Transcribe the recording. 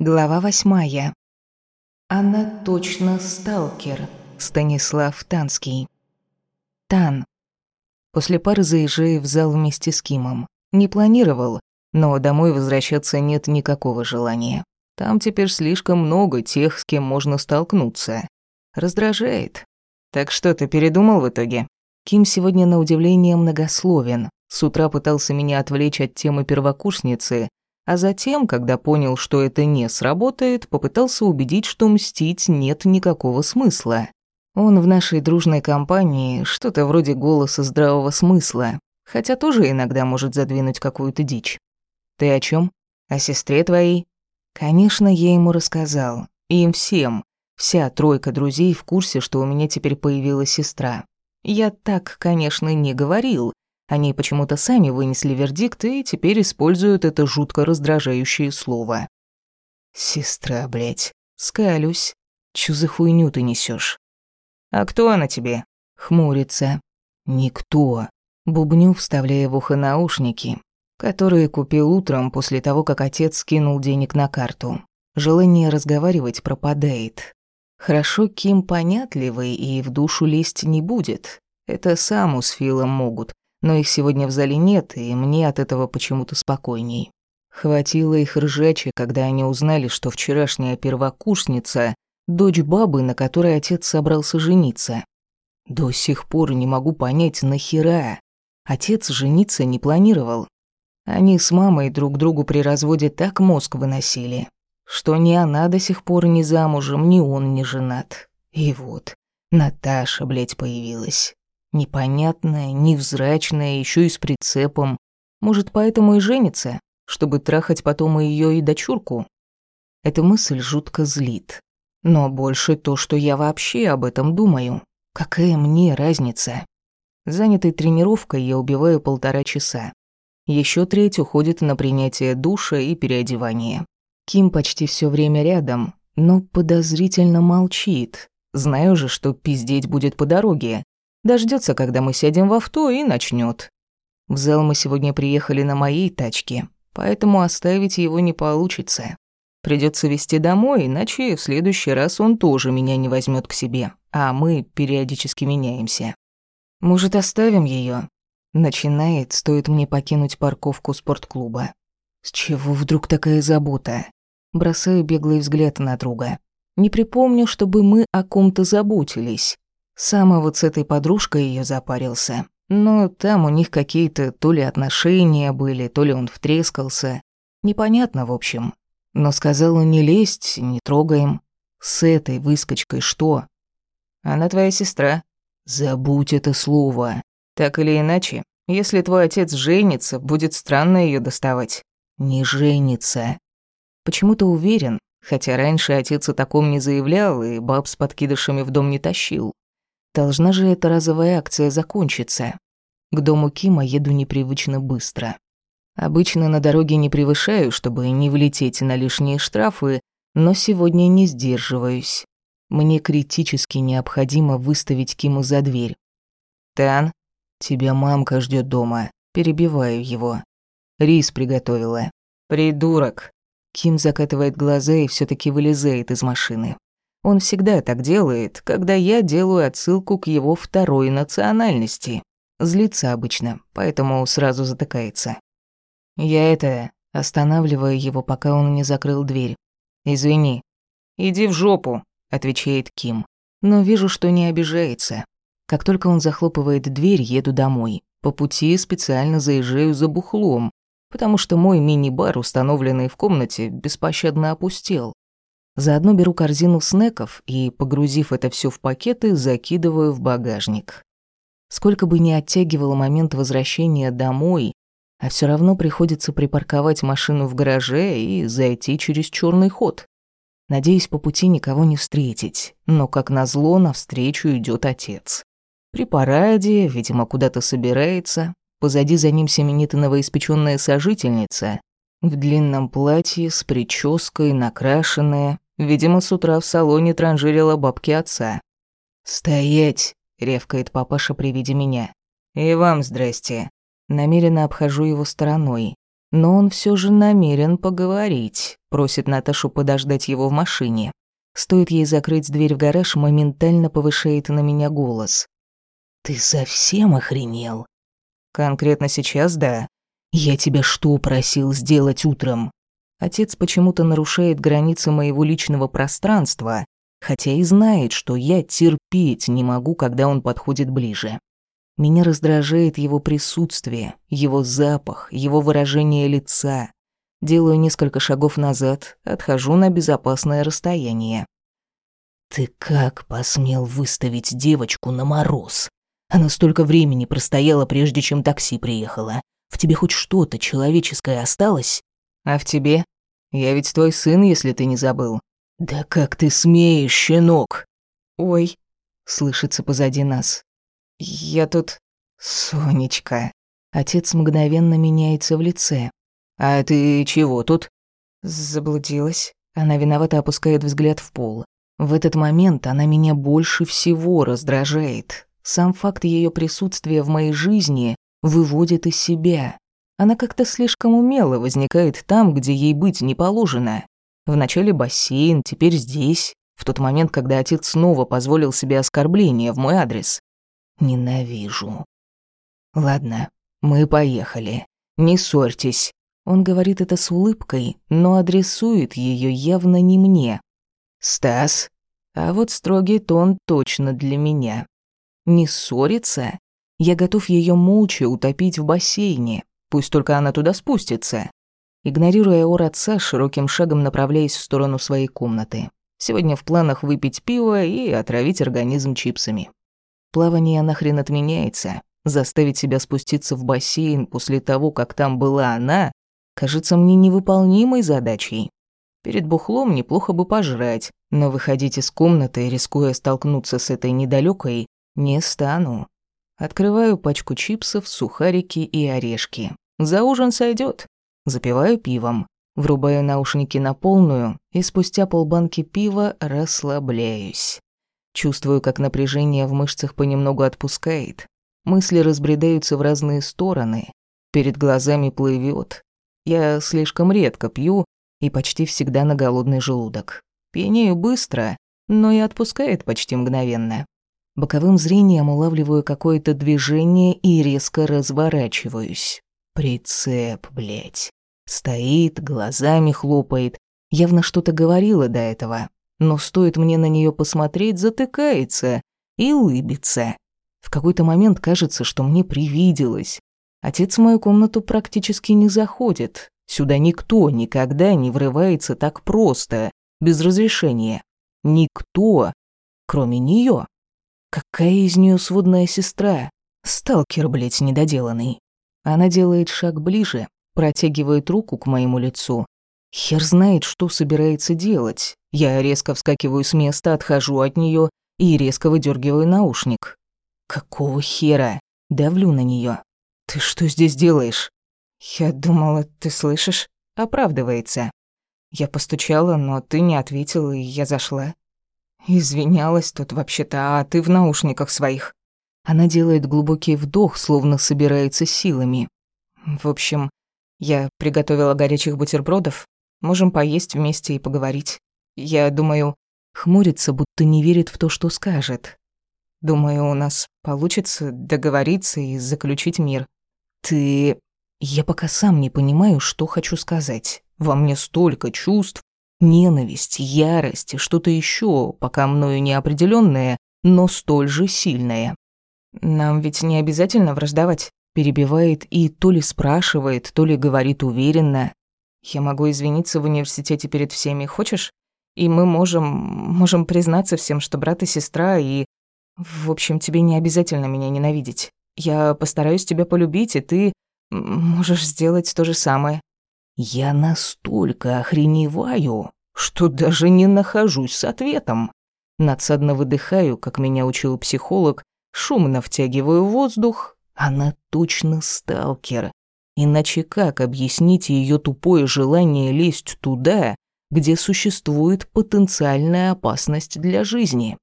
Глава восьмая. Она точно сталкер. Станислав Танский. Тан. После пары заезжаю в зал вместе с Кимом. Не планировал, но домой возвращаться нет никакого желания. Там теперь слишком много тех, с кем можно столкнуться. Раздражает. Так что ты передумал в итоге? Ким сегодня на удивление многословен. С утра пытался меня отвлечь от темы первокурсницы, а затем, когда понял, что это не сработает, попытался убедить, что мстить нет никакого смысла. Он в нашей дружной компании что-то вроде голоса здравого смысла, хотя тоже иногда может задвинуть какую-то дичь. «Ты о чем? О сестре твоей?» Конечно, я ему рассказал. Им всем. Вся тройка друзей в курсе, что у меня теперь появилась сестра. Я так, конечно, не говорил, они почему-то сами вынесли вердикт и теперь используют это жутко раздражающее слово. «Сестра, блядь, скалюсь. Чё за хуйню ты несёшь?» «А кто она тебе?» Хмурится. «Никто». Бубню, вставляя в ухо наушники, которые купил утром после того, как отец скинул денег на карту. Желание разговаривать пропадает. Хорошо, Ким понятливый и в душу лезть не будет. Это Саму с Филом могут но их сегодня в зале нет, и мне от этого почему-то спокойней. Хватило их ржачи, когда они узнали, что вчерашняя первокурсница — дочь бабы, на которой отец собрался жениться. До сих пор не могу понять, нахера. Отец жениться не планировал. Они с мамой друг другу при разводе так мозг выносили, что ни она до сих пор не замужем, ни он не женат. И вот, Наташа, блядь, появилась. Непонятная, невзрачная, еще и с прицепом. Может, поэтому и женится, чтобы трахать потом и ее и дочурку? Эта мысль жутко злит. Но больше то, что я вообще об этом думаю. Какая мне разница? Занятой тренировкой я убиваю полтора часа. Еще треть уходит на принятие душа и переодевание. Ким почти все время рядом, но подозрительно молчит. Знаю же, что пиздеть будет по дороге. Дождется, когда мы сядем в авто и начнет. В зал мы сегодня приехали на моей тачке, поэтому оставить его не получится. Придется везти домой, иначе в следующий раз он тоже меня не возьмет к себе, а мы периодически меняемся. Может, оставим ее? Начинает, стоит мне покинуть парковку спортклуба. С чего вдруг такая забота? Бросаю беглый взгляд на друга. Не припомню, чтобы мы о ком-то заботились. Сама вот с этой подружкой ее запарился. Но там у них какие-то то ли отношения были, то ли он втрескался. Непонятно, в общем. Но сказала не лезть, не трогаем. С этой выскочкой что? Она твоя сестра. Забудь это слово. Так или иначе, если твой отец женится, будет странно ее доставать. Не женится. Почему-то уверен, хотя раньше отец о таком не заявлял и баб с подкидышами в дом не тащил. Должна же эта разовая акция закончиться. К дому Кима еду непривычно быстро. Обычно на дороге не превышаю, чтобы не влететь на лишние штрафы, но сегодня не сдерживаюсь. Мне критически необходимо выставить Киму за дверь. «Тан, тебя мамка ждет дома». Перебиваю его. Рис приготовила. «Придурок». Ким закатывает глаза и все таки вылезает из машины. Он всегда так делает, когда я делаю отсылку к его второй национальности. Злится обычно, поэтому сразу затыкается. Я это... Останавливаю его, пока он не закрыл дверь. «Извини». «Иди в жопу», — отвечает Ким. Но вижу, что не обижается. Как только он захлопывает дверь, еду домой. По пути специально заезжаю за бухлом, потому что мой мини-бар, установленный в комнате, беспощадно опустел. Заодно беру корзину снеков и, погрузив это все в пакеты, закидываю в багажник. Сколько бы ни оттягивало момент возвращения домой, а все равно приходится припарковать машину в гараже и зайти через черный ход. Надеюсь, по пути никого не встретить, но, как назло, навстречу идет отец. При параде, видимо, куда-то собирается. Позади за ним семенит новоиспеченная сожительница. В длинном платье, с прической, накрашенная, Видимо, с утра в салоне транжирила бабки отца. «Стоять!» — ревкает папаша при виде меня. «И вам здрасте». Намеренно обхожу его стороной. Но он все же намерен поговорить, просит Наташу подождать его в машине. Стоит ей закрыть дверь в гараж, моментально повышает на меня голос. «Ты совсем охренел?» «Конкретно сейчас, да. Я тебя что просил сделать утром?» Отец почему-то нарушает границы моего личного пространства, хотя и знает, что я терпеть не могу, когда он подходит ближе. Меня раздражает его присутствие, его запах, его выражение лица. Делаю несколько шагов назад, отхожу на безопасное расстояние. «Ты как посмел выставить девочку на мороз? Она столько времени простояла, прежде чем такси приехало. В тебе хоть что-то человеческое осталось?» «А в тебе? Я ведь твой сын, если ты не забыл». «Да как ты смеешь, щенок?» «Ой», — слышится позади нас. «Я тут...» «Сонечка...» Отец мгновенно меняется в лице. «А ты чего тут?» Заблудилась. Она виновато опускает взгляд в пол. В этот момент она меня больше всего раздражает. Сам факт ее присутствия в моей жизни выводит из себя. Она как-то слишком умело возникает там, где ей быть не положено. Вначале бассейн, теперь здесь, в тот момент, когда отец снова позволил себе оскорбление в мой адрес. Ненавижу. Ладно, мы поехали. Не ссорьтесь. Он говорит это с улыбкой, но адресует ее явно не мне. Стас. А вот строгий тон точно для меня. Не ссориться? Я готов ее молча утопить в бассейне. Пусть только она туда спустится. Игнорируя ор отца, широким шагом направляясь в сторону своей комнаты. Сегодня в планах выпить пиво и отравить организм чипсами. Плавание нахрен отменяется. Заставить себя спуститься в бассейн после того, как там была она, кажется мне невыполнимой задачей. Перед бухлом неплохо бы пожрать, но выходить из комнаты, рискуя столкнуться с этой недалекой, не стану. Открываю пачку чипсов, сухарики и орешки. За ужин сойдет. Запиваю пивом. Врубаю наушники на полную и спустя полбанки пива расслабляюсь. Чувствую, как напряжение в мышцах понемногу отпускает. Мысли разбредаются в разные стороны. Перед глазами плывет. Я слишком редко пью и почти всегда на голодный желудок. Пьянею быстро, но и отпускает почти мгновенно. Боковым зрением улавливаю какое-то движение и резко разворачиваюсь. Прицеп, блядь. Стоит, глазами хлопает. Явно что-то говорила до этого. Но стоит мне на нее посмотреть, затыкается и улыбится. В какой-то момент кажется, что мне привиделось. Отец в мою комнату практически не заходит. Сюда никто никогда не врывается так просто, без разрешения. Никто, кроме нее. Какая из нее сводная сестра? Сталкер, блядь, недоделанный. Она делает шаг ближе, протягивает руку к моему лицу. Хер знает, что собирается делать. Я резко вскакиваю с места, отхожу от нее и резко выдергиваю наушник. Какого хера? Давлю на нее. Ты что здесь делаешь? Я думала, ты слышишь? Оправдывается. Я постучала, но ты не ответил, и я зашла. Извинялась тут вообще-то, а ты в наушниках своих. Она делает глубокий вдох, словно собирается силами. В общем, я приготовила горячих бутербродов. Можем поесть вместе и поговорить. Я думаю, хмурится, будто не верит в то, что скажет. Думаю, у нас получится договориться и заключить мир. Ты... Я пока сам не понимаю, что хочу сказать. Во мне столько чувств. Ненависть, ярость что-то еще, пока мною неопределенное, но столь же сильное. Нам ведь не обязательно враждовать. Перебивает и то ли спрашивает, то ли говорит уверенно. Я могу извиниться в университете перед всеми, хочешь? И мы можем... можем признаться всем, что брат и сестра, и в общем, тебе не обязательно меня ненавидеть. Я постараюсь тебя полюбить, и ты можешь сделать то же самое. Я настолько охреневаю, что даже не нахожусь с ответом. Надсадно выдыхаю, как меня учил психолог, шумно втягиваю воздух. Она точно сталкер. Иначе как объяснить ее тупое желание лезть туда, где существует потенциальная опасность для жизни?